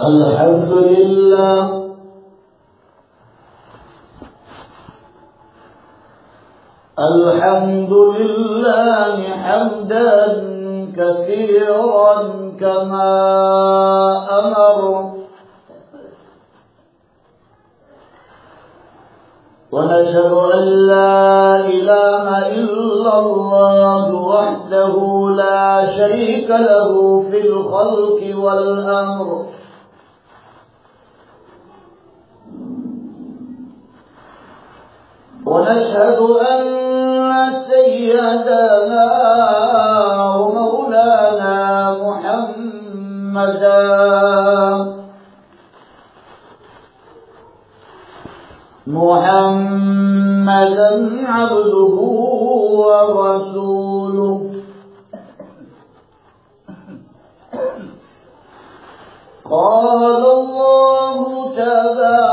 الحمد لله. الحمد لله حمدا كثيرا كما أمر. ونشهد أن لا إله إلا الله وحده لا شريك له في الخلق والأمر. ونشهد أن سيدنا ومولانا محمدا. محمدا عبده ورسوله. قال الله تبارك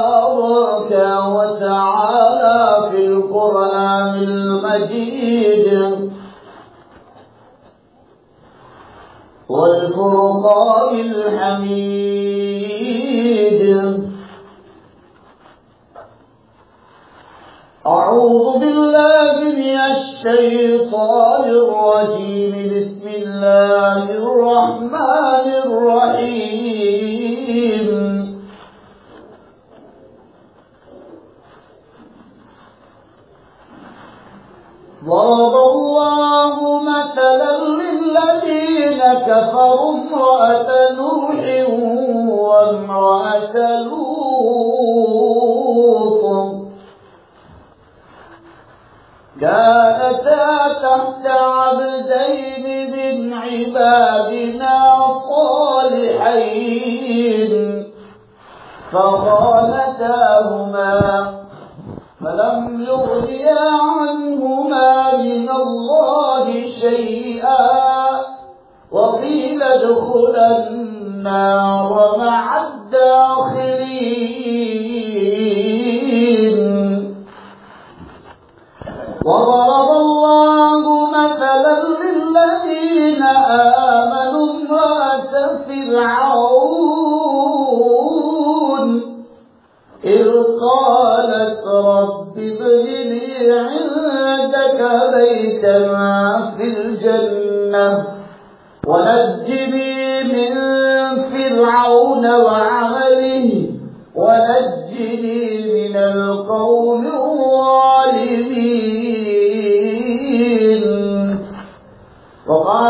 المجيد. والفرقان الحميد. أعوذ بالله من الشيطان الرجيم. بسم الله الرحمن عبادنا صالحين فخانتاهما فلم يغنيا عنهما من الله شيئا. وقيل ادخلا النار مع الداخلين. وضرب آمنوا امرأة فرعون. إذ قالت رب ابن لي عندك بيتا في الجنة ونجني من فرعون وعمله ونجني من القوم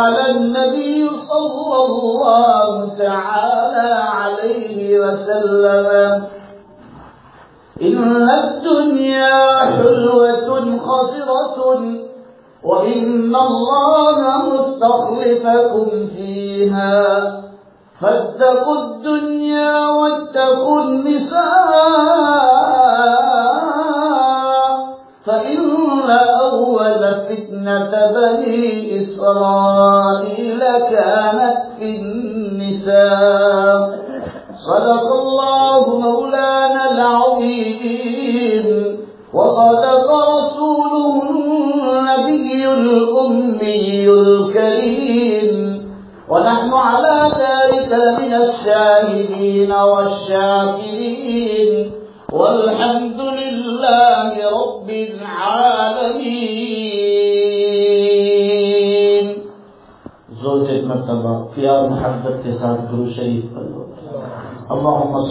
وقال النبي صلى الله تعالى عليه وسلم إن الدنيا حلوة خضرة وإن الله مستخلفكم فيها. فاتقوا الدنيا واتقوا النساء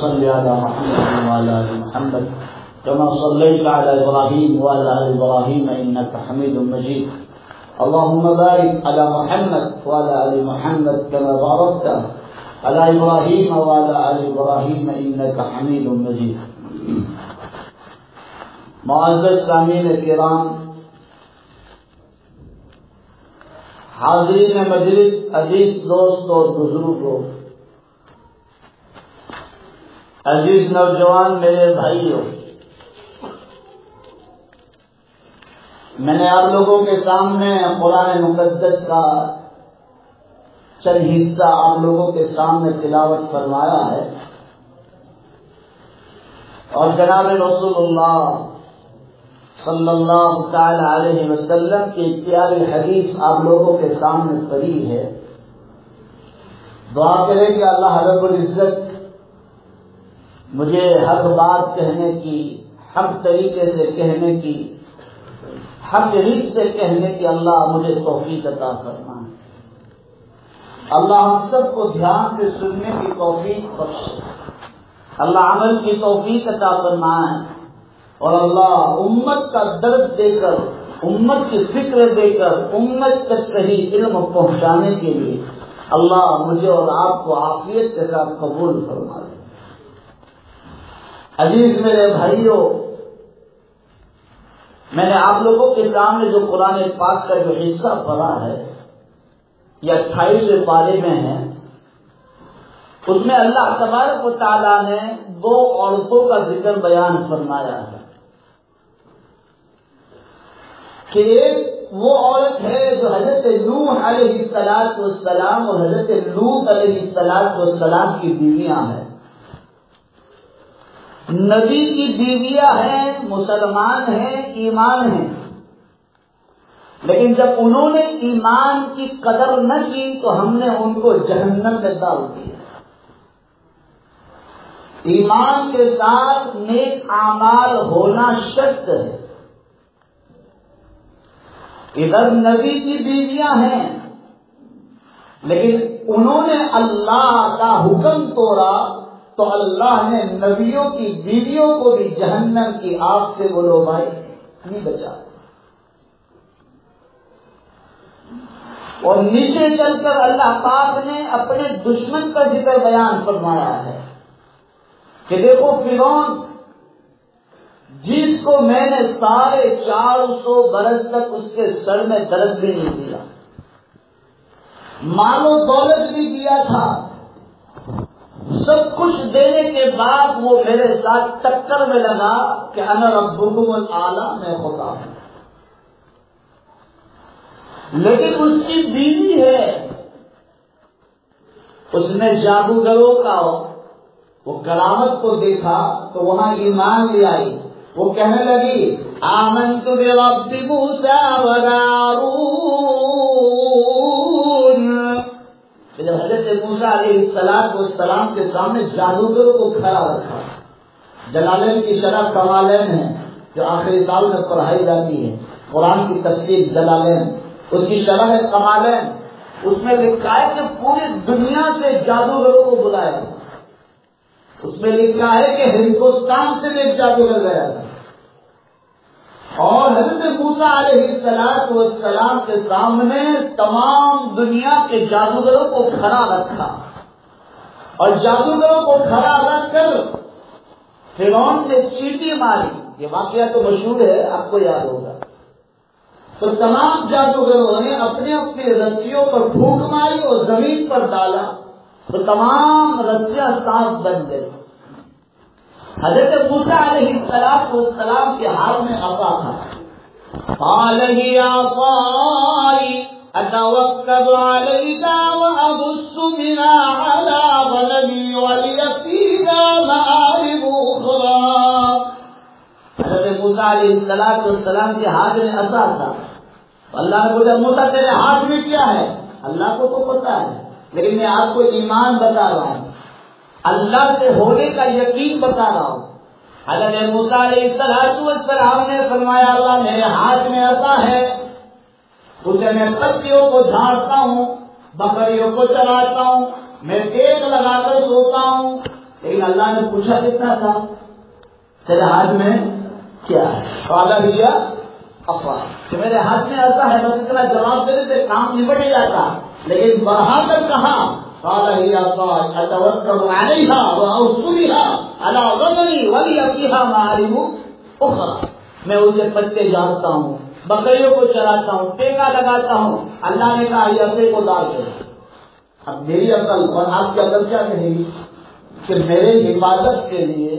صل على محمد وعلى ال محمد كما صليت على ابراهيم وعلى ال ابراهيم انك حميد مجيد اللهم بارك على محمد وعلى ال محمد كما باركت على ابراهيم وعلى ال ابراهيم انك حميد مجيد معزز سامعین کرام، حاضرین مجلس، عزیز دوست اور بزرگوں عزیز نوجوان میرے بھائیوں، میں نے آپ لوگوں کے سامنے قرآن مقدس کا چند حصہ آپ لوگوں کے سامنے تلاوت فرمایا ہے۔ اور جناب رسول اللہ صلی اللہ تعالی علیہ وسلم کی پیاری حدیث آپ لوگوں کے سامنے پڑی ہے۔ دعا کریں کہ اللہ رب العزت مجھے حق بات کہنے کی حق طریقے سے کہنے کی حق ریت سے کہنے کی اللہ مجھے توفیق عطا کرنا ہے اللہ ہم سب کو دھیان سے سننے کی توفیق بخش اللہ عمل کی توفیق عطا کرنا ہے اور اللہ امت کا درد دے کر، امت کی فکر دے کر، امت تک صحیح علم پہنچانے کے لیے اللہ مجھے اور آپ کو عافیت کے ساتھ قبول فرما دے عزیز میرے بھائیوں، میں نے آپ لوگوں کے سامنے جو قرآن پاک کا جو حصہ پڑھا ہے، یہ اٹھائیس پارے میں ہے، اس میں اللہ تبارک و تعالیٰ نے دو عورتوں کا ذکر بیان فرمایا ہے۔ کہ ایک وہ عورت ہے جو حضرت نوح علیہ السلاط والسلام اور حضرت لوت علیہ السلاط والسلام کی بیویاں ہیں۔ نبی کی بیویاں ہیں، مسلمان ہیں، ایمان ہیں۔ لیکن جب انہوں نے ایمان کی قدر نہ کی تو ہم نے ان کو جہنم میں ڈال دیا۔ ایمان کے ساتھ نیک اعمال ہونا شرط ہے۔ ادھر نبی کی بیویاں ہیں، لیکن انہوں نے اللہ کا حکم توڑا۔ تو اللہ نے نبیوں کی بیویوں کو بھی جہنم کی آگ سے بولو بھائی نہیں بچا اور نیچے چل کر اللہ پاک نے اپنے دشمن کا ذکر بیان فرمایا ہے کہ دیکھو فرون جس کو میں نے ساڑھے چار سو برس تک اس کے سر میں درد بھی نہیں دیا، مال و دولت بھی دیا تھا سب کچھ دینے کے بعد وہ میرے ساتھ ٹکر میں لگا کہ انر ابو العلیٰ میں ہوتا ہوں۔ لیکن اس کی بیوی ہے۔ اس نے جادوگروں کا وہ کرامت کو دیکھا تو وہاں ایمان لے آئی۔ وہ کہنے لگی آمن تو جب حضرت موسا علیہ السلام کو سلام کے سامنے جادوگروں کو کھڑا رکھا۔ جلالین کی شرح کمالین ہے جو آخری سال میں پڑھائی جاتی ہے قرآن کی تفصیل جلالین، اس کی شرح ہے کمالین اس میں لکھا ہے کہ پوری دنیا سے جادوگروں کو بلایا اس میں لکھا ہے کہ ہندوستان سے بھی جادوگر گیا تھا۔ حضرت موسا علیہ السلاط والسلام کے سامنے تمام دنیا کے جادوگروں کو کھڑا رکھا۔ اور جادوگروں کو کھڑا رکھ کر فرون نے سیٹی ماری۔ یہ واقعہ تو مشہور ہے، آپ کو یاد ہوگا۔ تو تمام جادوگروں نے اپنے اپنی رسیوں پر پھونک ماری اور زمین پر ڈالا۔ تو تمام رسیاں صاف بن گئی حضرت موسا علیہ السلام کو السلام کے ہاتھ میں آتا تھا۔ قال هي عصاي اتوكل عليها وابص بها على غنمي ولي فيها مآرب اخرى حضرت موسا علیہ السلام والسلام کے ہاتھ میں اثر تھا۔ اللہ نے پوچھا موسا تیرے ہاتھ میں کیا ہے؟ اللہ کو تو پتا ہے، لیکن میں آپ کو ایمان بتا رہا ہوں۔ اللہ سے ہونے کا یقین بتا رہا ہوں۔ حضرت موسا علیہ السلام نے فرمایا، اللہ میرے ہاتھ میں آتا ہے، اسے میں پتیوں کو جھاڑتا ہوں، بکریوں کو چلاتا ہوں، میں ٹیک لگا کر سوتا ہوں۔ لیکن اللہ نے پوچھا، کتنا تھا؟ تیرے ہاتھ میں کیا ہے؟ بھیا کہ میرے ہاتھ میں ایسا ہے، بس اتنا جواب دینے سے کام نپٹ جاتا۔ لیکن بڑھا کر کہا قال هي صاع اتوكل عليها واوصلها على غنمي ولي فيها معارب اخرى میں اسے پتے جانتا ہوں، بکریوں کو چلاتا ہوں، ٹیکا لگاتا ہوں، اللہ نے کہا یہ اپنے کو ڈال دے اب میری عقل اور آپ کی عقل کیا کہے گی؟ کہ میرے حفاظت کے لیے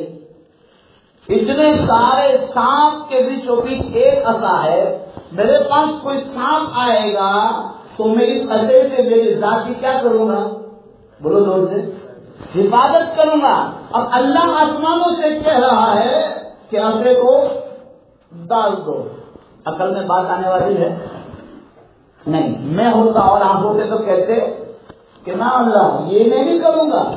اتنے سارے سانپ کے بیچوں بیچ ایک اصا ہے، میرے پاس کوئی سانپ آئے گا، تو میں اس سے میری ذات کی کیا کروں گا؟ بولو زور سے۔ حفاظت کروں گا۔ اب اللہ آسمانوں سے کہہ رہا ہے کہ اپنے کو ڈال دو۔ عقل میں بات آنے والی ہے۔ نہیں، میں ہوتا اور آپ ہوتے تو کہتے کہ نہ اللہ، یہ میں نہیں کروں گا۔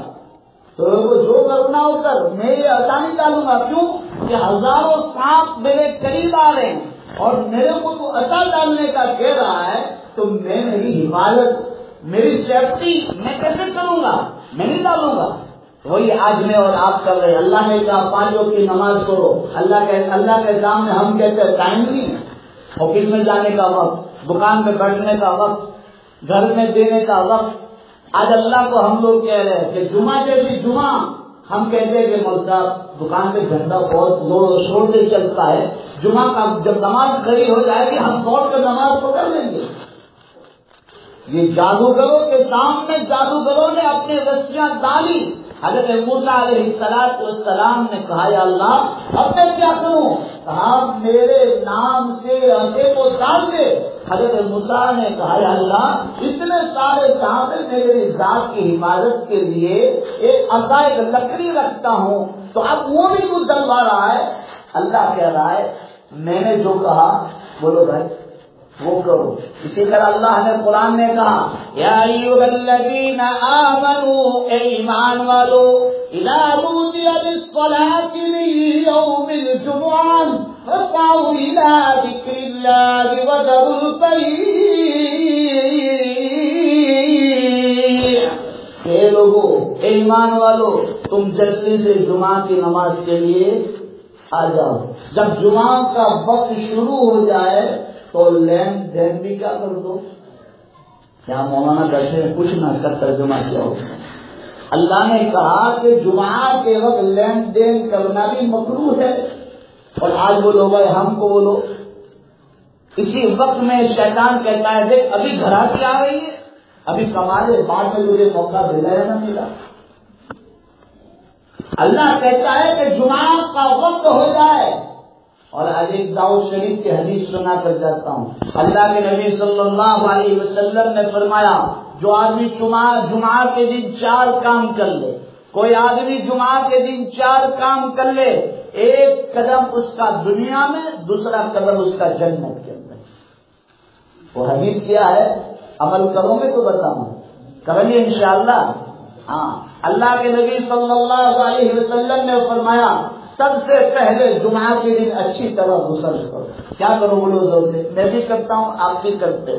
تو جو کرنا ہو کر، میں یہ آسانی ڈالوں گا۔ کیوں؟ کہ ہزاروں سانپ میرے قریب آ رہے ہیں اور میرے کو تو اچھا ڈالنے کا کہہ رہا ہے، تو میں میری حفاظت میری سیفٹی میں کیسے کروں گا؟ میں نہیں ڈالوں گا۔ وہی آج میں اور آپ کر رہے اللہ نے کہا، پانچوں کی نماز کرو اللہ کے اللہ کے سامنے ہم کہتے ہیں ٹائم نہیں آفس میں جانے کا وقت، دکان میں بیٹھنے کا وقت، گھر میں دینے کا وقت۔ آج اللہ کو ہم لوگ کہہ رہے ہیں کہ جمعہ جیسی جمعہ، ہم کہتے ہیں کہ مول صاحب، دکان پہ گھنٹہ بہت زور و شور سے چلتا ہے۔ جمعہ کا جب نماز کھڑی ہو جائے گی، ہم دوڑ کر نماز پکڑ لیں گے۔ یہ جادوگروں کے سامنے جادوگروں نے اپنی رسیاں ڈالی۔ حضرت موسا علیہ السلاط والسلام نے کہا، یا اللہ، اب میں کیا کروں؟ کہا میرے نام سے ایسے کو ڈال دے حضرت موسا نے کہا، یا اللہ، اتنے سارے صحابے میری ذات کی حفاظت کے لیے ایک اصا ایک لکڑی رکھتا ہوں، تو اب وہ بھی کچھ ڈلوا رہا ہے۔ اللہ کہہ رہا ہے، میں نے جو کہا، بولو بھائی۔ وہ کرو۔ اسی طرح اللہ نے قرآن نے کہا، یا ایوہ الذین آمنوا، اے ایمان والو، اذا نودی للصلاة من یوم الجمعان فاسعوا الى ذکر اللہ وذروا البیع اے لوگو، اے ایمان والو، تم جلدی سے جمعہ کی نماز کے لیے آ جاؤ۔ جب جمعہ کا وقت شروع ہو جائے تو لین دین بھی کیا کر دو کیا مولانا بیٹھے کچھ نہ کر ترجمہ کیا ہو؟ اللہ نے کہا کہ جمعہ کے وقت لین دین کرنا بھی مکرو ہے۔ اور آج بولو بھائی ہم کو بولو اسی وقت میں شیطان کہتا ہے، دیکھ، ابھی گھراتی آ رہی ہے۔ ابھی کمارے بعد میں مجھے موقع ملا ہے نہ ملا۔ اللہ کہتا ہے کہ جمعہ کا وقت ہو جائے۔ اور آج ایک داؤد شریف کی حدیث سنا کر جاتا ہوں۔ اللہ کے نبی صلی اللہ علیہ وسلم نے فرمایا، جو آدمی جمعہ جمعہ کے دن چار کام کر لے، کوئی آدمی جمعہ کے دن چار کام کر لے، ایک قدم اس کا دنیا میں، دوسرا قدم اس کا جنت کے اندر۔ وہ حدیث کیا ہے؟ عمل کرو گے تو بتاؤں۔ کریں گے انشاءاللہ؟ ہاں۔ اللہ کے نبی صلی اللہ علیہ وسلم نے فرمایا سب سے پہلے جمعہ کے دن اچھی طرح غسل کرو۔ کیا کرو بولو زور سے؟ میں بھی کرتا ہوں، آپ بھی کرتے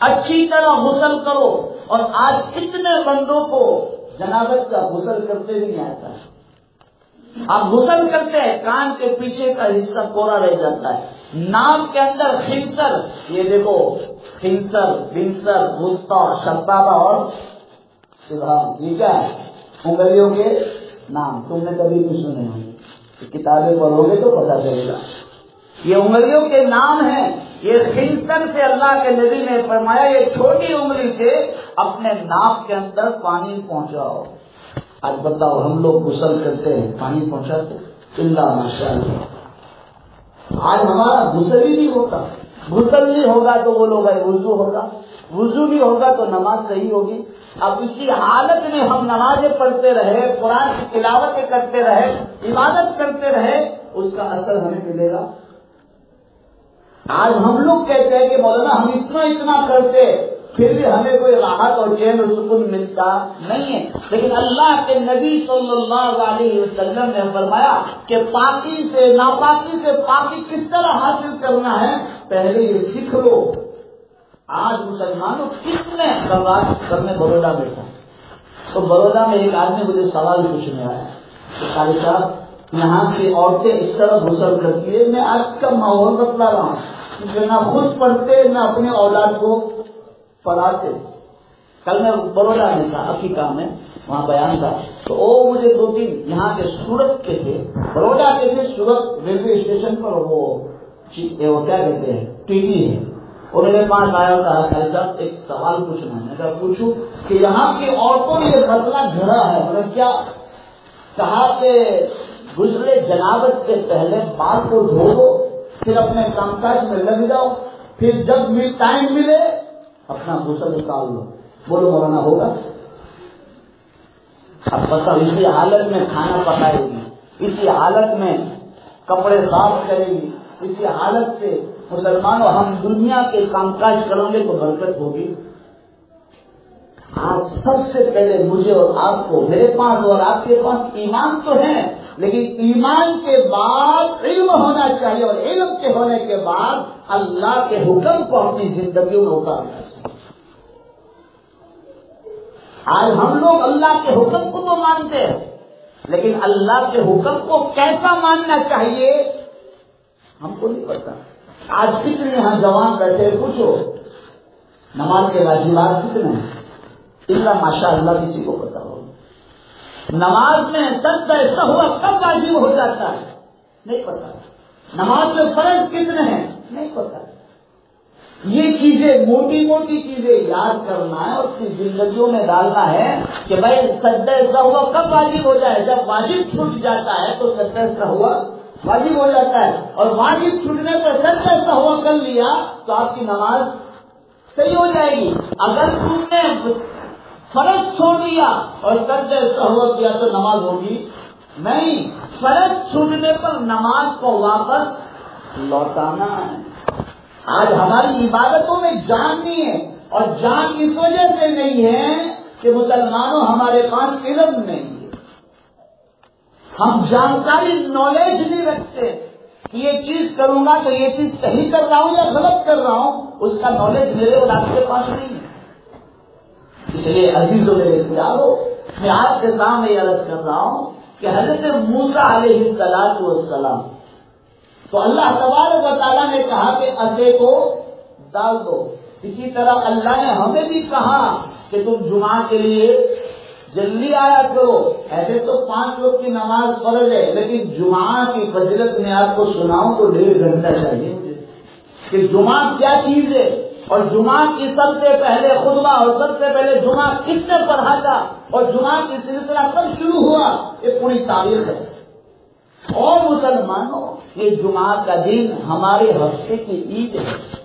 اچھی طرح غسل کرو۔ اور آج کتنے بندوں کو جنابت کا غسل کرتے بھی نہیں آتا۔ آپ غسل کرتے ہیں، کان کے پیچھے کا حصہ کوڑا رہ جاتا ہے۔ نام کے اندر خنسر یہ دیکھو خنسر بنسر گستا شبابا اور یہ کیا ہے؟ انگلیوں کے نام، تم نے کبھی نہیں سنے ہوں۔ گے کتابیں پڑھو گے تو پتا چلے گا۔ یہ انگلیوں کے نام ہیں۔ یہ خنسر سے اللہ کے نبی نے فرمایا، یہ چھوٹی انگلی سے اپنے ناپ کے اندر پانی پہنچاؤ۔ آج بتاؤ ہم لوگ غسل کرتے ہیں، پانی پہنچاتے اللہ ماشاء اللہ آج ہمارا غسل ہی نہیں ہوتا۔ غسل نہیں ہوگا تو وہ لوگ وضو ہوگا۔ وضو نہیں ہوگا تو نماز صحیح ہوگی۔ اب اسی حالت میں ہم نمازیں پڑھتے رہے، قرآن کی تلاوتیں کرتے رہے، عبادت کرتے رہے، اس کا اثر ہمیں ملے گا۔ آج ہم لوگ کہتے ہیں کہ مولانا ہم اتنا اتنا کرتے، پھر بھی ہمیں کوئی راحت اور چین اور سکون ملتا نہیں ہے۔ لیکن اللہ کے نبی صلی اللہ علیہ وسلم نے فرمایا کہ پاکی سے، ناپاکی سے پاکی کس طرح حاصل کرنا ہے؟ پہلے یہ سیکھ لو۔ آج مسلمانوں کتنے کل میں بڑودا بیٹھا تو بڑودا میں ایک آدمی مجھے سوال پوچھنے آیا کہ صاحب، یہاں کی عورتیں اس طرح غسل کرتی ہے میں آج کا ماحول بتلا رہا ہوں۔ جو نہ خود پڑھتے، نہ اپنے اولاد کو پڑھاتے۔ کل میں بڑودا میں تھا افریقہ میں وہاں بیان تھا۔ تو وہ مجھے دو تین یہاں کے سورت کے تھے، بڑودا کے تھے سورت ریلوے اسٹیشن پر وہ کیا کہتے ہیں؟ ٹی وی ہے۔ اور میرے پاس آیا کہا صاحب، ایک سوال پوچھنا ہے۔ اگر پوچھوں کہ یہاں کی عورتوں نے یہ مسئلہ گھڑا ہے۔ مطلب کیا کہا کہ گزرے جنابت سے پہلے بال کو دھو دو پھر اپنے کام کاج میں لگ جاؤ، پھر جب بھی ٹائم ملے اپنا غسل نکال لو۔ بولو، مولانا، ہوگا؟ اب بتاؤ، اسی حالت میں کھانا پکائے گی، اسی حالت میں کپڑے صاف کرے گی۔ اسی حالت سے مسلمانوں ہم دنیا کے کام کاج کریں گے تو برکت ہوگی۔ آج سب سے پہلے مجھے اور آپ کو، میرے پاس اور آپ کے پاس ایمان تو ہے، لیکن ایمان کے بعد علم ہونا چاہیے اور علم کے ہونے کے بعد اللہ کے حکم کو اپنی زندگیوں میں اتارنا چاہیے۔ آج ہم لوگ اللہ کے حکم کو تو مانتے ہیں، لیکن اللہ کے حکم کو کیسا ماننا چاہیے؟ ہم کو نہیں پتا۔ آج کتنے یہاں جوان بیٹھے پوچھو۔ نماز کے واجبات کتنے ہیں؟ اللہ ماشاء اللہ کسی کو پتا ہو۔ نماز میں سب ایسا ہوا کب واجب ہو جاتا ہے۔ نہیں پتا۔ نماز میں فرض کتنے ہیں؟ نہیں پتا۔ یہ چیزیں موٹی موٹی چیزیں یاد کرنا ہے، اور اپنی زندگیوں میں ڈالنا ہے کہ بھائی سجدہ ایسا ہوا، کب واجب ہو جائے؟ جب واجب چھوٹ جاتا ہے تو سجدہ ایسا ہوا۔ واجب ہو جاتا ہے۔ اور واجب چھوٹنے پر سجدہ ایسا ہوا کر لیا تو آپ کی نماز صحیح ہو جائے گی۔ اگر تم نے فرض چھوڑ دیا اور سجدہ ایسا ہوا کیا تو نماز ہوگی۔ نہیں، فرض چھوٹنے پر نماز کو واپس لوٹانا ہے۔ آج ہماری عبادتوں میں جان نہیں ہے اور جان اس وجہ سے نہیں ہے کہ مسلمانوں ہمارے پاس علم نہیں۔ ہم جانکاری نالج نہیں رکھتے یہ چیز کروں گا تو یہ چیز صحیح کر رہا ہوں یا غلط کر رہا ہوں، اس کا نالج میرے اور آپ کے پاس نہیں ہے۔ اس لیے عزیز و میرے پیارو میں آپ کے سامنے یہ عرض کر رہا ہوں کہ حضرت موسا علیہ السلام والسلام، تو اللہ تبارک و تعالیٰ نے کہا کہ اڈے کو ڈال دو۔ اسی طرح اللہ نے ہمیں بھی کہا کہ تم جمعہ کے لیے جلدی آیا کرو ایسے تو پانچ لوگ کی نماز پڑھ ہے لیکن جمعہ کی فضلت میں آپ کو سناؤں تو ڈیڑھ گھنٹہ چاہیے۔ کہ جمعہ کیا چیز ہے؟ اور جمعہ کی سب سے پہلے خطبہ اور سب سے پہلے جمعہ کس نے پڑھا تھا؟ اور جمعہ کی سلسلہ کب شروع ہوا؟ یہ پوری تاریخ ہے۔ اور مسلمانوں، یہ جمعہ کا دن ہمارے ہفتے کی عید ہے۔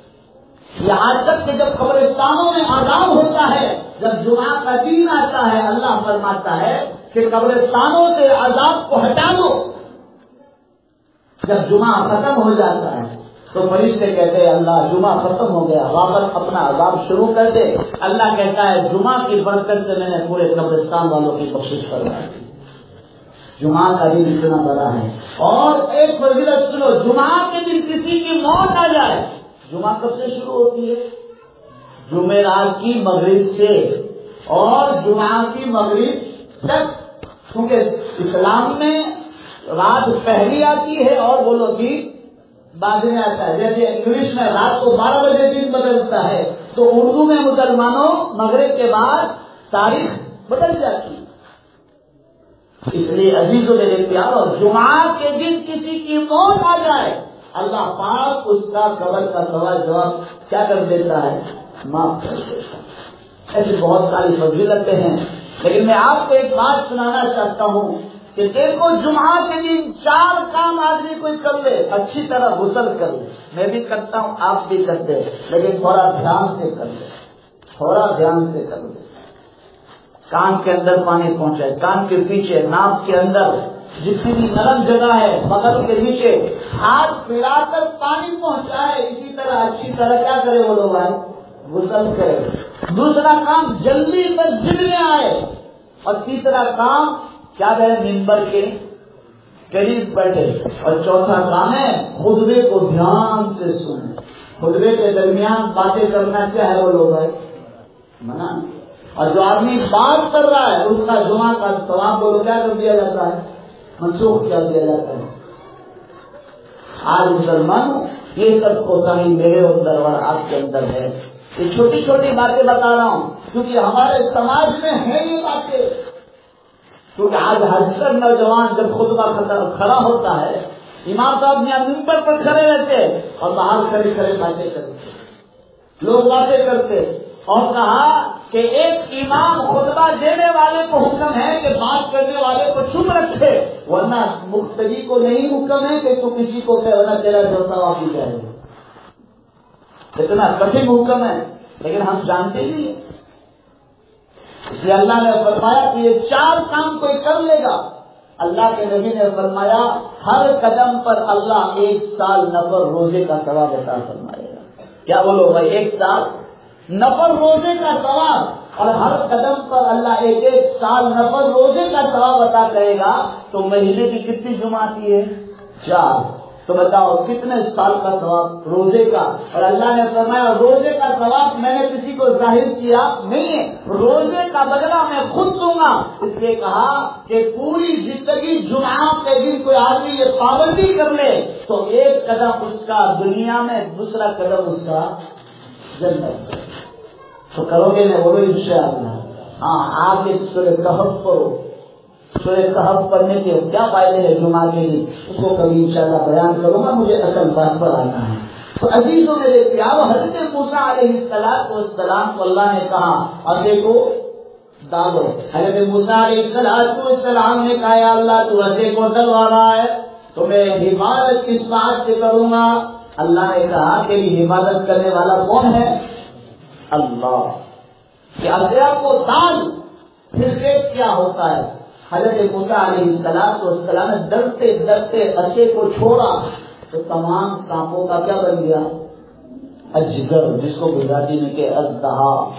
یہاں تک کہ جب قبرستانوں میں آزاد ہوتا ہے، جب جمعہ کا دن آتا ہے، اللہ فرماتا ہے کہ قبرستانوں سے عذاب کو ہٹا دو۔ جب جمعہ ختم ہو جاتا ہے، تو فرشتے کہتے ہیں، اللہ جمعہ ختم ہو گیا، واپس اپنا عذاب شروع کر دے۔ اللہ کہتا ہے، جمعہ کی برکت سے میں نے پورے قبرستان والوں کی کوشش کروائی جمعہ کا دن اتنا بڑا ہے۔ اور ایک فضیلت سنو، جمعہ کے دن کسی کی موت آ جائے۔ جمعہ کب سے شروع ہوتی ہے؟ جمعرات کی مغرب سے۔ اور جمعہ کی مغرب تک، کیونکہ اسلام میں رات پہلی آتی ہے اور بولو کہ بعد میں آتا ہے۔ جیسے انگلش میں رات کو بارہ بجے دن بدلتا ہے، تو اردو میں مسلمانوں مغرب کے بعد تاریخ بدل جاتی ہے۔ اس لیے عزیز و میرے پیار اور جمعہ کے دن کسی کی موت آ جائے۔ اللہ پاک اس کا قبر کا سوال جواب کیا کر دیتا ہے؟ معاف کر دیتا ہے۔ ایسی بہت ساری فضیلتیں ہیں۔ لیکن میں آپ کو ایک بات سنانا چاہتا ہوں کہ دیکھو جمعہ کے دن چار کام آدمی کوئی کر لے، اچھی طرح غسل کر لے۔ میں بھی کرتا ہوں، آپ بھی کرتے لیکن تھوڑا دھیان سے کر لے۔ تھوڑا دھیان سے کر لے۔ کان کے اندر پانی پہنچائے، کان کے پیچھے، ناک کے اندر۔ جتنی بھی نرم جگہ ہے بغل کے نیچے ہاتھ پھیلا کر پانی پہنچائے اسی طرح، اچھی طرح کیا کرے وہ لوگ آئے غسل کرے۔ دوسرا کام، جلدی مسجد میں آئے۔ اور تیسرا کام، کیا ہے ممبر کے قریب بیٹھے۔ اور چوتھا کام ہے، خطبے کو دھیان سے سنے خطبے کے درمیان باتیں کرنا کیا ہے وہ لوگ آئے منع۔ اور جو آدمی بات کر رہا ہے، اس کا جمعہ کا سواب کو کیا کر دیا جاتا ہے؟ منسوخ کر دیا جاتا ہے آج مسلمان یہ سب کوتا ہی میرے اندر اور آپ کے اندر ہے۔ یہ چھوٹی چھوٹی باتیں بتا رہا ہوں، کیونکہ ہمارے سماج میں ہے یہ باتیں۔ کیونکہ آج ہر نوجوان جب خطبہ کھڑا ہوتا ہے، امام صاحب یہاں ممبر پر کھڑے رہتے اور باہر کھڑے کھڑے باتیں کرتے لوگ باتیں کرتے اور کہا کہ ایک امام خطبہ دینے والے کو حکم ہے کہ بات کرنے والے کو چپ رکھے، ورنہ مختلف کو نہیں حکم ہے کہ تو کسی کو کہ ورنہ تیرا جوتا واپس جائے اتنا کٹھن حکم ہے، لیکن ہم جانتے نہیں اس لیے اللہ نے فرمایا کہ یہ چار کام کوئی کر لے گا۔ اللہ کے نبی نے فرمایا، ہر قدم پر اللہ ایک سال نفر روزے کا ثواب عطا فرمائے گا۔ کیا بولو بھائی، ایک سال؟ نفر روزے کا ثواب، اور ہر قدم پر اللہ ایک ایک سال نفر روزے کا ثواب عطا کرے گا، تو مہینے کی کتنی جماعتی ہے؟ چار۔ تو بتاؤ، کتنے سال کا ثواب روزے کا؟ اور اللہ نے فرمایا، روزے کا ثواب میں نے کسی کو ظاہر کیا نہیں ہے۔ روزے کا بدلہ میں خود دوں گا۔ اس لیے کہا کہ پوری زندگی جمعہ کے دن کوئی آدمی یہ پابندی کر لے، تو ایک قدم اس کا، دنیا میں دوسرا قدم اس کا جنت تو کرو گے میں بولو ان شاء اللہ ہاں آپ ایک سورہ کہف کرو سورہ کہف پڑھنے کے کیا فائدے ہیں جمعہ کے لیے اس کو کبھی انشاءاللہ بیان کروں گا، مجھے اصل بات پر آنا ہے۔ تو عزیزوں میرے پیارو حضرت موسا علیہ السلام کو السلام کو اللہ نے کہا، اور دیکھو دالو حضرت موسا علیہ السلام کو السلام نے کہا اللہ تو ہنسے کو ڈلوا رہا ہے، تو میں حفاظت کس بات سے کروں گا؟ اللہ نے کہا کہ حفاظت کرنے والا کون ہے؟ اللہ۔ کیا کو دان پھر کیا ہوتا ہے؟ حضرت موسا علیہ السلام تو السلام نے ڈرتے ڈرتے اسے کو چھوڑا، تو تمام سانپوں کا کیا بن گیا؟ اجگر، جس کو گجراتی میں کہ ازدہا۔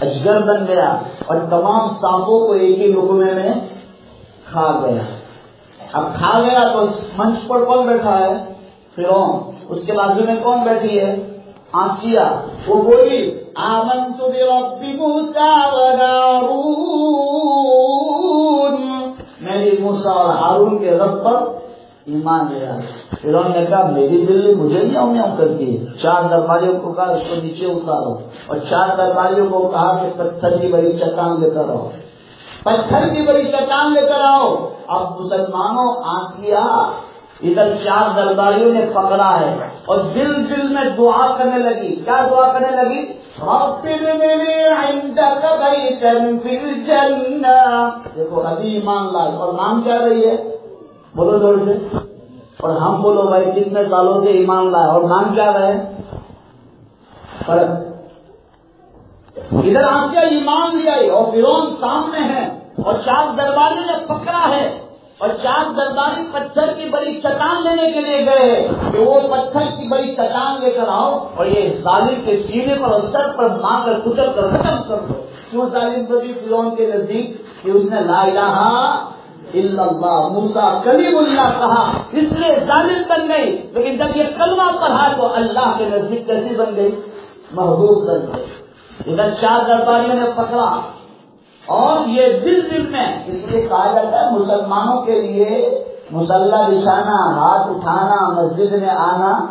اجگر بن گیا اور تمام سانپوں کو ایک ہی لکمے میں کھا گیا۔ اب کھا گیا تو منچ پر کون بیٹھا ہے؟ پھر اس کے بازو میں کون بیٹھی ہے؟ آسیا وہ بولی آمن تو میں نے موسا اور ہارون کے رب پر ایمان لیا۔ پھر انہوں نے کہا، میری بلی مجھے نہیں او کرتی ہے۔ چار درباریوں کو کہا، اس کو نیچے اتارو۔ اور چار درباریوں کو کہا کہ پتھر کی بڑی چٹان لے کر آؤ۔ پتھر کی بڑی چٹان لے کر آؤ۔ اب مسلمانوں آسیا ادھر چار درباریوں نے پکڑا ہے اور دل دل میں دعا کرنے لگی۔ کیا دعا کرنے لگی؟ دیکھو ابھی ایمان لائے۔ اور نام کیا رہی ہے؟ بولو زور سے اور ہم بولو بھائی، کتنے سالوں سے ایمان لائے۔ اور نام کیا رہے فرق۔ ادھر آسیا ایمان لیا اور فرون سامنے ہے اور چار درباری نے پکڑا ہے۔ اور چار درباری پتھر کی بڑی چٹان لینے کے لیے گئے۔ کہ وہ پتھر کی بڑی چٹان لے کر آؤ اور یہ ظالم کے سینے پر اور سر پر مار کر کچل کر ختم کر دو۔ کیوں ظالم بڑی فرون کے نزدیک؟ کہ اس نے لا الہ الا اللہ موسا کلیم اللہ کہا۔ اس لیے ظالم بن گئی۔ لیکن جب یہ کلمہ پڑھا تو اللہ کے نزدیک کیسی بن گئی، محبوب بن گئی۔ ادھر چار درباریوں نے پکڑا۔ اور یہ دل دل میں اس لیے کہا جاتا ہے مسلمانوں کے لیے مسلح بچھانا، ہاتھ اٹھانا، مسجد میں آنا۔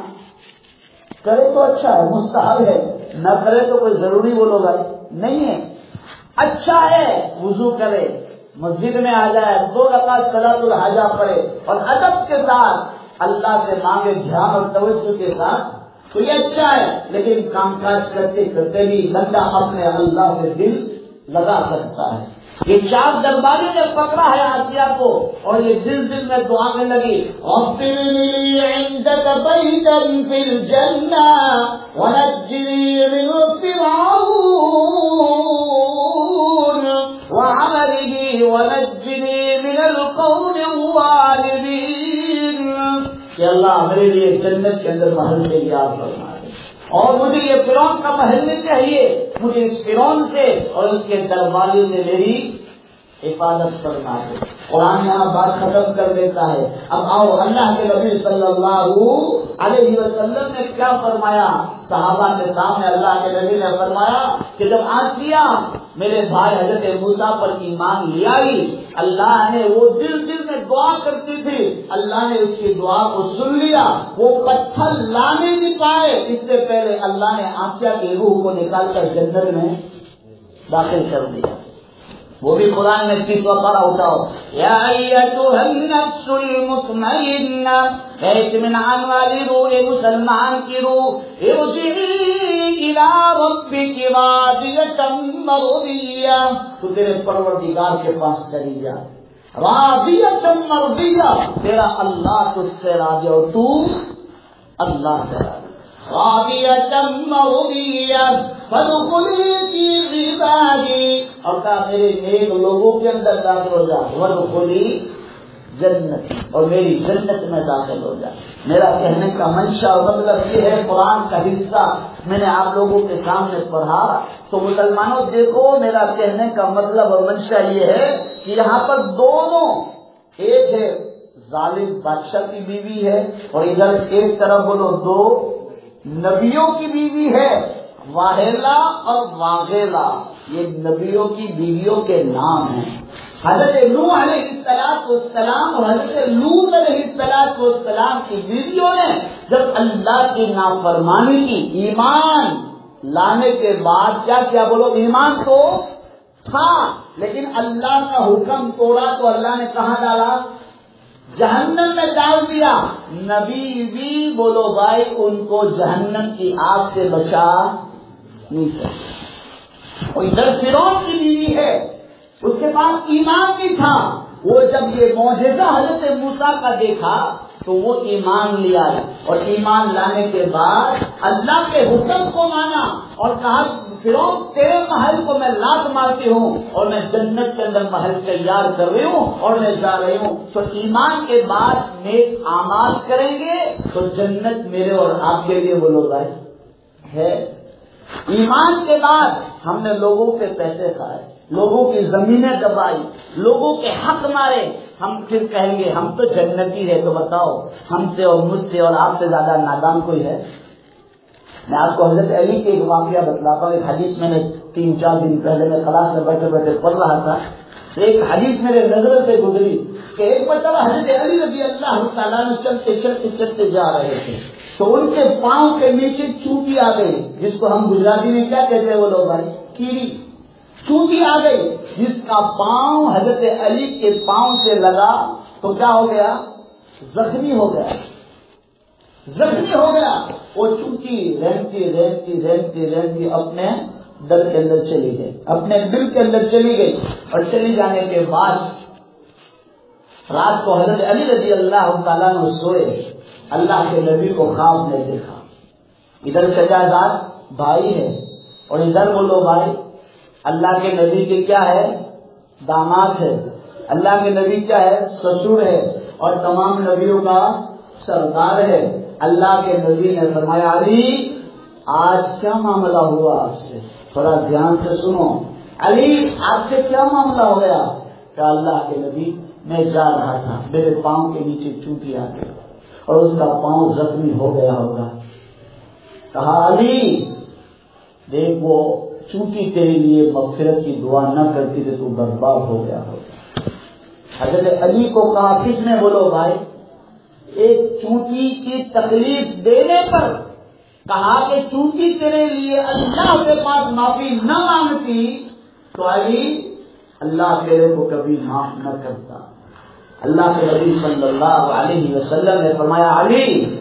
کرے تو اچھا ہے، مستحب ہے۔ نہ کرے تو کوئی ضروری بولو بھائی نہیں ہے۔ اچھا ہے، وضو کرے۔ مسجد میں آ جائے، دو رقع سلاط الحاجہ پڑے اور ادب کے ساتھ، اللہ سے مانگے، دھیان اور توجہ کے ساتھ۔ تو یہ اچھا ہے، لیکن کام کاج کرتے کرتے بھی بندہ اپنے اللہ سے دل لگا سکتا ہے۔ یہ چار درباری نے پکڑا ہے آسیا کو اور یہ دل دل میں دعا میں لگی۔ کہ اللہ میرے لیے جنت کے اندر محل سے یاد کرنا ہے اور مجھے یہ فرون کا محل نہیں چاہیے۔ مجھے اس فرون سے اور اس کے درباریوں سے میری حفاظت کرنا ہے۔ قرآن یہاں بات ختم کر دیتا ہے۔ اب آؤ، اللہ کے نبی صلی اللہ علیہ وسلم نے کیا فرمایا؟ صحابہ کے سامنے اللہ کے نبی نے فرمایا کہ جب آسیا میرے بھائی حضرت موسا پر ایمان لے آئی اللہ نے وہ دل دل میں دعا کرتی تھی۔ اللہ نے اس کی دعا کو سن لیا۔ وہ پتھر لانے نہیں پائے۔ اس سے پہلے اللہ نے آسیا کی روح کو نکال کر جنگل میں داخل کر دیا۔ وہ بھی قرآن میں تیسوا پارا ہوتا ہو؟ یا النفس المطمئنہ، اے اطمینان والی روح، اے مسلمان کی روح، ارجعی الى ربک راضیتا مرضیہ۔ تو تیرے پروردگار کے پاس چلی جا۔ راضیتا مرضیہ، تیرا اللہ تجھ سے راضی اور تو اللہ سے راضی اور کہا میرے نیک لوگوں کے اندر داخل ہو جا ود جنت، اور میری جنت میں داخل ہو جائے میرا کہنے کا منشا اور مطلب یہ ہے، قرآن کا حصہ میں نے آپ لوگوں کے سامنے پڑھا. تو مسلمانوں دیکھو، میرا کہنے کا مطلب اور منشا یہ ہے کہ یہاں پر دونوں، ایک ہے ظالم بادشاہ کی بیوی ہے، اور ادھر ایک طرف بولو دو نبیوں کی بیوی ہے واحلہ اور واغیلا یہ نبیوں کی بیویوں کے نام ہیں۔ حضرت نو علیہ السلام والسلام اور حضرت لوت علیہ السلام والسلام کی بیویوں نے جب اللہ کی نافرمانی کی، ایمان لانے کے بعد کیا کیا بولو؟ ایمان تو تھا، لیکن اللہ کا حکم توڑا تو اللہ نے کہاں ڈالا؟ جہنم میں ڈال دیا نبی بھی بولو، بھائی، ان کو جہنم کی آگ سے بچا نہیں سکتا۔ اور ادھر فرون کی بیوی ہے۔ اس کے پاس ایمان بھی تھا۔ وہ جب یہ معجزہ حضرت موسا کا دیکھا تو وہ ایمان لیا اور ایمان لانے کے بعد اللہ کے حکم کو مانا اور کہا فرون تیرے محل کو میں لات مارتی ہوں اور میں جنت کے اندر محل تیار کر رہی ہوں اور میں جا رہی ہوں۔ تو ایمان کے بعد نیک آماد کریں گے تو جنت میرے اور آپ کے لیے وہ لوگ ہے۔ ایمان کے بعد ہم نے لوگوں کے پیسے کھائے، لوگوں کی زمینیں دبائی، لوگوں کے حق مارے۔ ہم پھر کہیں گے، ہم تو جنتی ہے تو بتاؤ، ہم سے اور مجھ سے اور آپ سے زیادہ نادان کوئی ہے؟ میں آپ کو حضرت علی کے ایک واقعہ بتلاتا ہوں۔ ایک حدیث میں نے تین چار دن پہلے میں کلاس میں بیٹھے بیٹھے پڑھ رہا تھا۔ ایک حدیث میرے نظر سے گزری کہ ایک مرتبہ حضرت علی رضی اللہ تعالیٰ نے چلتے چلتے چلتے جا رہے تھے۔ تو ان کے پاؤں کے نیچے چوٹی آ گئی، جس کو ہم گجراتی میں کیا کہتے ہیں وہ لوگ بھائی کیڑی چوٹی آ گئی، جس کا پاؤں حضرت علی کے پاؤں سے لگا تو کیا ہو گیا؟ زخمی ہو گیا۔ زخمی ہو گیا۔ وہ چوٹی رہتی رہتی رہتی رہتی اپنے دل کے اندر چلی گئی، اپنے دل کے اندر چلی گئی۔ اور چلی جانے کے بعد رات کو حضرت علی رضی اللہ تعالیٰ نے سوئے۔ اللہ کے نبی کو خواب نے دیکھا۔ ادھر شجازاد بھائی ہے اور ادھر بولو بھائی اللہ کے نبی کے کیا ہے؟ داماد ہے۔ اللہ کے نبی کیا ہے؟ سسر ہے۔ اور تمام نبیوں کا سردار ہے۔ اللہ کے نبی نے فرمایا، علی، آج کیا معاملہ ہوا آپ سے؟ تھوڑا دھیان سے سنو۔ علی، آپ سے کیا معاملہ ہو گیا؟ کہ اللہ کے نبی، میں جا رہا تھا، میرے پاؤں کے نیچے چوٹی آ گئی اور اس کا پاؤں زخمی ہو گیا ہوگا۔ کہا، علی، دیکھ، وہ چونکہ تیرے لیے مغفرت کی دعا نہ کرتی تو تو برباد ہو گیا ہوگا۔ حضرت علی کو کہا، کس نے بولو بھائی؟ ایک چونٹی کی تکلیف دینے پر کہا کہ چونٹی تیرے لیے اللہ کے پاس معافی نہ مانگتی تو علی اللہ تیرے کو کبھی معاف نہ کرتا۔ اللہ کے نبی صلی اللہ علیہ وسلم نے فرمایا، علی،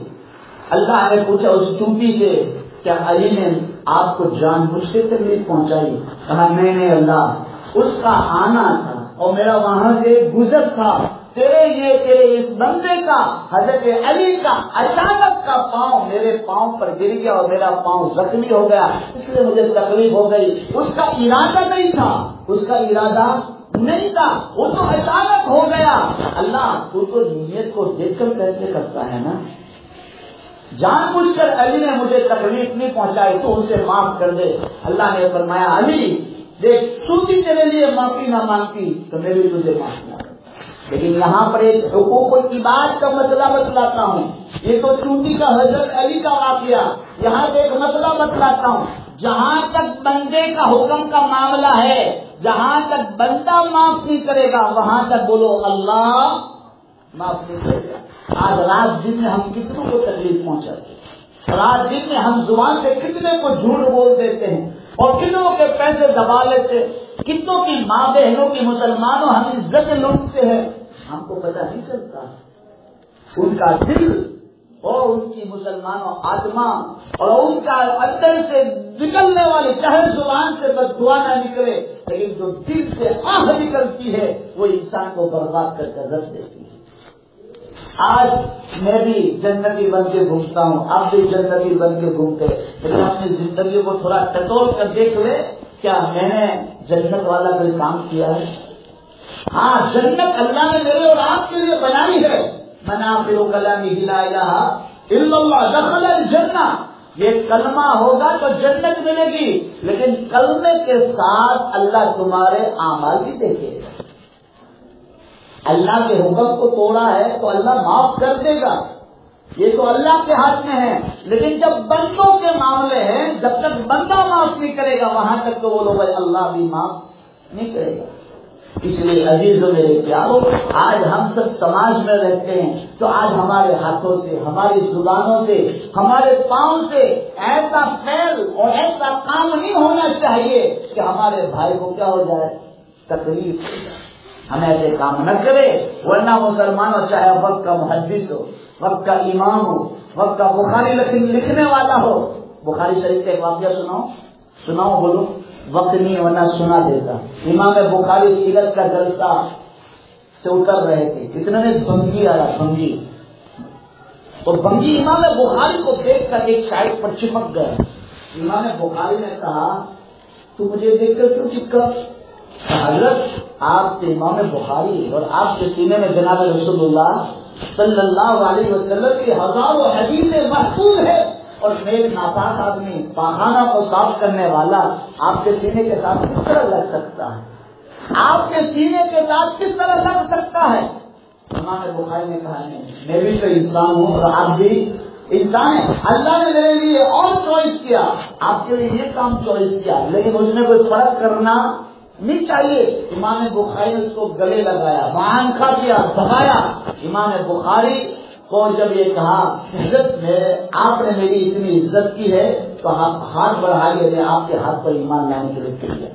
اللہ نے پوچھا اس چونٹی سے کیا علی نے آپ کو جان بوجھ کے تکلیف پہنچائی؟ کہا نہیں نہیں اللہ، اس کا آنا تھا اور میرا وہاں سے گزر تھا۔ تیرے یہ تیرے اس بندے کا، حضرت علی کا، اچانک کا پاؤں میرے پاؤں پر گر گیا اور میرا پاؤں زخمی ہو گیا۔ اس لیے مجھے تکلیف ہو گئی۔ اس کا ارادہ نہیں تھا۔ اس کا ارادہ نہیں تھا۔ وہ تو اچانک ہو گیا۔ اللہ تو تو نیت کو دیکھ کر کیسے کرتا ہے نا؟ جان بوجھ کر علی نے مجھے تکلیف نہیں پہنچائی، تو ان سے معاف کر دے۔ اللہ نے فرمایا، علی، دیکھ سنتی تیرے لیے معافی نہ مانگتی، تو میں بھی تجھے معاف نہ لیکن یہاں پر ایک حقوق و عباد کا مسئلہ بتلاتا ہوں۔ یہ تو چونٹی کا حضرت علی کا واقعہ۔ یہاں سے ایک مسئلہ بتلاتا ہوں۔ جہاں تک بندے کا حکم کا معاملہ ہے، جہاں تک بندہ معاف نہیں کرے گا، وہاں تک بولو اللہ معاف نہیں کرے گا۔ آج رات دن میں ہم کتنوں کو تکلیف پہنچاتے ہیں؟ رات دن میں ہم زبان سے کتنے کو جھوٹ بول دیتے ہیں اور کتنوں کے پیسے دبا لیتے کتنوں کی ماں بہنوں کی مسلمانوں ہم عزت لوٹتے ہیں؟ ہم کو پتہ نہیں چلتا۔ ان کا دل اور ان کی مسلمانوں آتما اور ان کا اندر سے نکلنے والے چاہے زبان سے بس دعا نہ نکلے، لیکن جو دل سے آہ نکلتی ہے، وہ انسان کو برباد کر کر رکھ دیتی ہے۔ آج میں بھی جنتی بن کے گھومتا ہوں، آپ بھی جنتی بن کے گھومتے لیکن اپنی زندگی کو تھوڑا ٹٹول کر دیکھ لے کیا میں نے جنت والا کوئی کام کیا ہے؟ ہاں جنت اللہ نے میرے اور آپ کے لیے بنائی ہے۔ منا پھر ہلا اللہ، دخل الجنہ۔ یہ کلمہ ہوگا تو جنت ملے گی۔ لیکن کلمے کے ساتھ اللہ تمہارے اعمال بھی دیکھے۔ گا اللہ کے حکم کو توڑا ہے تو اللہ معاف کر دے گا۔ یہ تو اللہ کے ہاتھ میں ہے۔ لیکن جب بندوں کے معاملے ہیں، جب تک بندہ معاف نہیں کرے گا، وہاں تک تو وہ لوگ اللہ بھی معاف نہیں کرے گا۔ اس لیے عزیز میرے پیاروں، آج ہم سب سماج میں رہتے ہیں تو آج ہمارے ہاتھوں سے، ہماری زبانوں سے، ہمارے پاؤں سے ایسا فیل اور ایسا کام نہیں ہونا چاہیے کہ ہمارے بھائی کو کیا ہو جائے؟ تکلیف ہو جائے۔ ہم ایسے کام نہ کرے ورنہ مسلمانوں چاہے وقت کا محدث ہو، وقت کا امام ہو، وقت کا بخاری لکھنے والا ہو۔ بخاری شریف کا ایک واقعہ سناؤ۔ سناؤ، بولو۔ وقت نہیں ورنہ سنا دیتا۔ امام بخاری سیرت کا جلسہ سے اتر رہے تھے۔ کتنے میں بنگی آ رہا بنگی تو بنگی امام بخاری کو دیکھ کر ایک سائڈ پر چپک گئے۔ امام بخاری نے کہا، تو مجھے دیکھ کر کیوں چپکا حضرت، آپ کے امام بخاری اور آپ کے سینے میں جناب رسول اللہ صلی اللہ علیہ وسلم کی ہزاروں حدیث محفوظ ہے اور میرے ناپاک آدمی پاخانہ کو صاف کرنے والا آپ کے سینے کے ساتھ کس طرح لگ سکتا ہے؟ آپ کے سینے کے ساتھ کس طرح لگ سکتا ہے؟ امام بخاری نے کہا، نہیں، میں بھی تو انسان ہوں اور آپ بھی انسان ہے اللہ نے میرے لیے اور چوائس کیا، آپ کے لیے یہ کام چوائس کیا، لیکن اس میں کوئی فرق کرنا نہیں چاہیے۔ امام بخاری اس کو گلے لگایا مان کھا کیا دبایا امام بخاری کو جب یہ کہا عزت میں، آپ نے میری اتنی عزت کی ہے تو آپ ہاتھ بڑھائیے، میں آپ کے ہاتھ پر ایمان لانے کے لیے کیا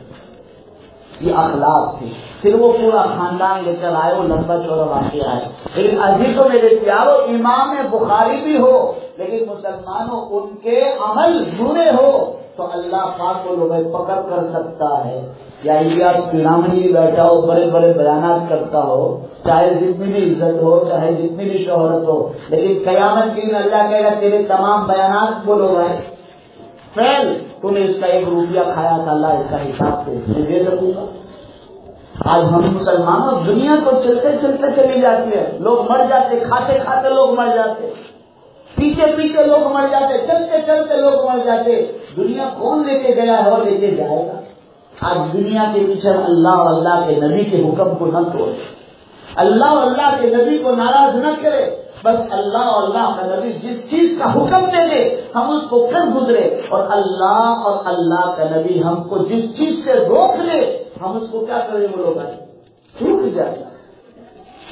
یہ اخلاق تھی پھر وہ پورا خاندان لے کر آئے، وہ لمبا چوڑا واقعہ آئے لیکن ابھی تو میرے پیارو، امام بخاری بھی ہو، لیکن مسلمانوں ان کے عمل برے ہو۔ تو اللہ پاک کو لوگ پکڑ کر سکتا ہے۔ یعنی یا الیاس بیٹھا ہو، بڑے بڑے بیانات کرتا ہو، چاہے جتنی بھی عزت ہو، چاہے جتنی بھی شہرت ہو، لیکن قیامت کے دن اللہ کہے گا، تیرے تمام بیانات بولو گئے فیل تم نے اس کا ایک روپیہ کھایا تھا، اللہ اس کا حساب تو میں دے سکوں گا۔ آج ہم مسلمانوں دنیا تو چلتے چلتے چلی جاتی ہے۔ لوگ مر جاتے، کھاتے کھاتے لوگ مر جاتے۔ پیچھے پیچھے لوگ مر جاتے، چلتے چلتے لوگ مر جاتے۔ دنیا کون لے کے گیا ہے اور لے کے جائے گا؟ آج دنیا کے پیچھے اللہ اور اللہ کے نبی کے حکم کو نہ توڑے۔ اللہ اور اللہ کے نبی کو ناراض نہ کرے۔ بس اللہ اور اللہ کا نبی جس چیز کا حکم دے دے ہم اس کو کر گزرے۔ اور اللہ اور اللہ کا نبی ہم کو جس چیز سے روک لے، ہم اس کو کیا کریں وہ لوگ؟ رک جائے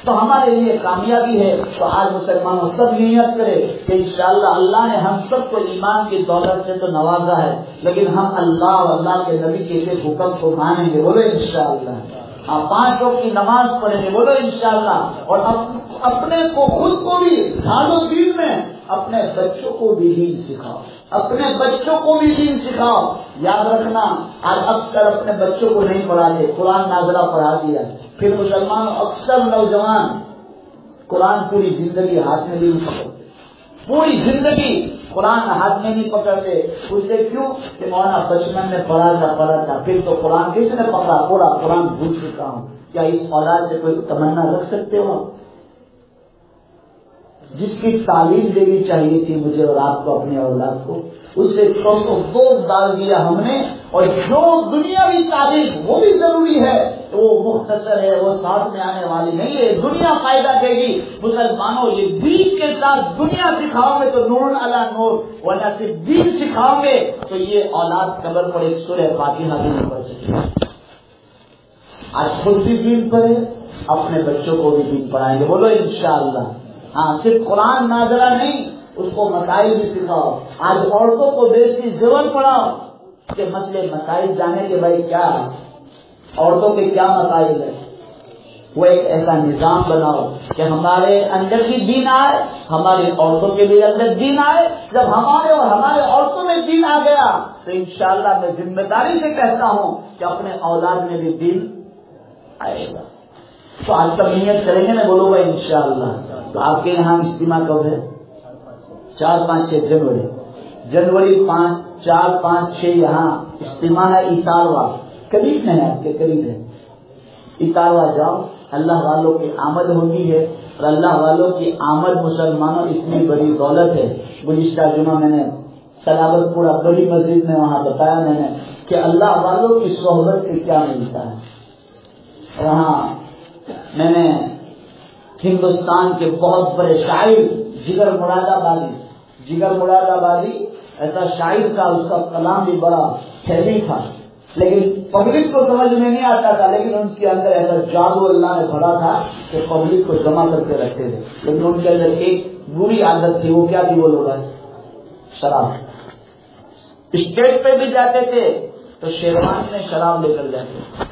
تو ہمارے لیے کامیابی ہے۔ تو آج مسلمانوں سب نیت کرے کہ انشاءاللہ اللہ نے ہم سب کو ایمان کی دولت سے تو نوازا ہے، لیکن ہم اللہ اور اللہ کے نبی کے ایک حکم کو مانیں گے۔ بولے انشاءاللہ۔ ہاں پانچ وقت کی نماز پڑھیں گے۔ بولو انشاءاللہ۔ اور اپنے کو، خود کو بھی ڈھالو دین میں اپنے بچوں کو بھی دین سکھاؤ۔ اپنے بچوں کو بھی دین سکھاؤ۔ یاد رکھنا آج اکثر اپنے بچوں کو نہیں پڑھاتے، قرآن نازلہ پڑھا دیا۔ پھر مسلمان اکثر نوجوان، قرآن پوری زندگی ہاتھ میں نہیں پکڑتے۔ پوری زندگی قرآن ہاتھ میں نہیں پکڑتے۔ پوچھتے کیوں؟ کہ مولانا بچپن میں پڑھا تھا پڑھا تھا۔ پھر تو قرآن کس نے پکڑا؟ پورا قرآن بھول چکا ہوں۔ کیا اس اولاد سے کوئی تمنا رکھ سکتے ہو؟ جس کی تعلیم دینی چاہیے تھی مجھے اور آپ کو، اپنے اولاد کو۔ اس سے دو ڈال دیا ہم نے اور جو دنیاوی تعلیم وہ بھی ضروری ہے تو وہ مختصر ہے، وہ ساتھ میں آنے والی نہیں ہے۔ دنیا فائدہ دے گی۔ مسلمانوں، یہ دین کے ساتھ دنیا سکھاؤ گے تو نور اللہ نور، ورنہ صرف دین سکھاؤ گے تو یہ اولاد قبر پر ایک سورہ فاتحہ بھی نہیں پڑھ سکے۔ آج خود بھی دین پڑھے اپنے بچوں کو بھی دین پڑھائیں گے۔ بولو انشاءاللہ۔ ہاں صرف قرآن ناظرہ نہیں، اس کو مسائل بھی سکھاؤ۔ آج عورتوں کو بیستی زیور پڑھاؤ کہ مسئلے مسائل جانے کے بھائی کیا ہے۔ عورتوں کے کیا مسائل ہے وہ ایک ایسا نظام بناؤ کہ ہمارے اندر بھی دین آئے ہماری عورتوں کے بھی اندر دین آئے۔ جب ہمارے اور ہمارے عورتوں میں دین آ گیا، تو انشاءاللہ میں ذمہ داری سے کہتا ہوں کہ اپنے اولاد میں بھی دین آئے گا۔ تو آج کا نیت کریں گے نا بولو بھائی انشاءاللہ۔ تو آپ کے یہاں اجتماع کب ہے؟ چار پانچ چھ جنوری۔ جنوری پانچ، چار پانچ چھ یہاں اجتماع ہے اتاروا قریب میں ہے، آپ کے قریب ہے۔ اتاروا جاؤ، اللہ والوں کی آمد ہوتی ہے اور اللہ والوں کی آمد مسلمانوں اتنی بڑی دولت ہے۔ گزشتہ جمعہ میں نے سلاوت پورا بڑی مسجد میں وہاں بتایا میں نے کہ اللہ والوں کی صحبت سے کیا ملتا ہے۔ وہاں میں نے ہندوستان کے بہت بڑے شاعر جگر مراد آبادی جگر مراد آبادی ایسا شاعر تھا، اس کا کلام بھی بڑا ہیوی تھا۔ لیکن پبلک کو سمجھ میں نہیں آتا تھا، لیکن ان کے اندر ایسا جادو اللہ نے بھرا تھا کہ پبلک کو جمع کر کے رکھتے تھے۔ لیکن ان کے اندر ایک بری عادت تھی، وہ کیا تھی؟ وہ لوگ شراب۔ اسٹیج پہ بھی جاتے تھے تو شیروانی میں شراب لے کر جاتے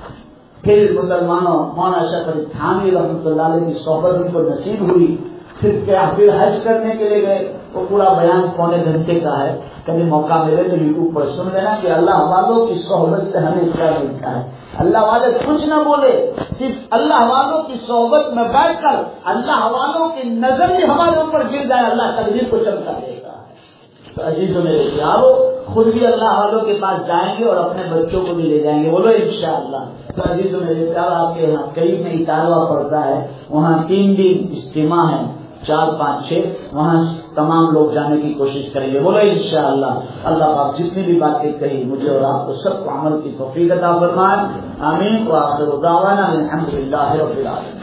پھر مسلمانوں، مولانا شکر تھانی رحمۃ اللہ علیہ کی صحبت ان کو نصیب ہوئی۔ پھر کیا پھر حج کرنے کے لیے گئے؟ وہ پورا بیان پونے گھنٹے کا ہے۔ کبھی موقع ملے تو یوٹیوب پر سن لینا کہ اللہ والوں کی صحبت سے ہمیں کیا ملتا ہے۔ اللہ والے کچھ نہ بولے، صرف اللہ والوں کی صحبت میں بیٹھ کر اللہ والوں کی نظر بھی ہمارے اوپر گر جائے، اللہ تقدیر کو چمکا دے گا تو عزیز میرے پیارو خود بھی اللہ والوں کے پاس جائیں گے اور اپنے بچوں کو بھی لے جائیں گے۔ بولو ان شاء اللہ تو عزیز میرے آپ کے یہاں قریب میں اطالوہ پڑتا ہے۔ وہاں تین دن اجتماع ہے، چار، پانچ، چھ۔ وہاں تمام لوگ جانے کی کوشش کریں گے۔ بولو ان شاء اللہ اللہ آپ جتنی بھی باتیں کہی مجھے اور آپ کو سب کو عمل کی توفیق عطا فرمائے۔ آمین۔ و آخر الحمد للہ رب العالمین۔